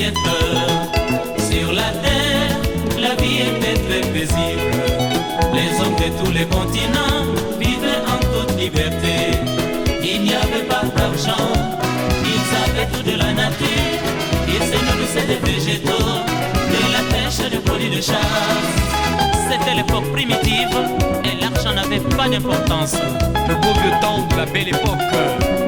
Sur la terre, la vie était très paisible. Les hommes de tous les continents vivaient en toute liberté. Il n'y avait pas d'argent, ils avaient tout de la nature. Ils se nourrissaient des végétaux, de la pêche et des produits de chasse. C'était l'époque primitive et l'argent n'avait pas d'importance. Le beau vieux temps de la belle époque.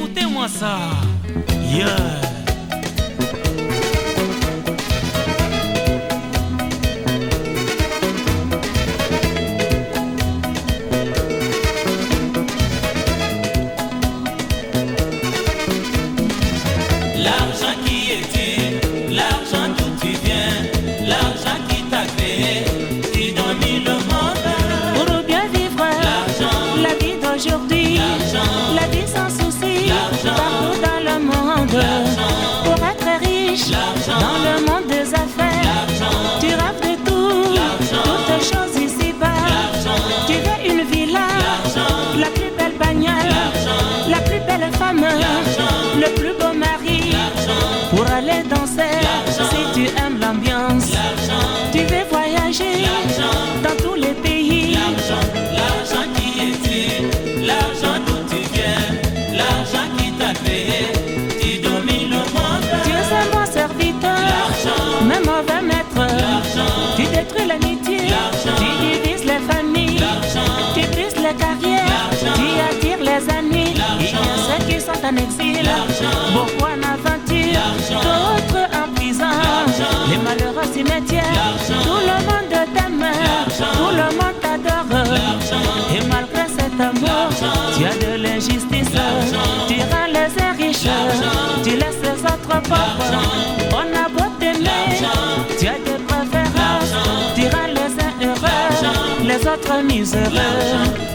Écoutez-moi ça. Yeah. L'argent exil, L'argent. beaucoup en aventure, d'autres en prison? Les malheureux cimetières, tout le monde t'aime, tout le monde t'adore. Et malgré cet amour, tu as de l'injustice, tu rends les uns riches, tu laisses les autres pauvres. On a beau t'aimer, tu as des préférences, tu rends les uns heureux, les autres miséreux.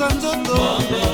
santo todo.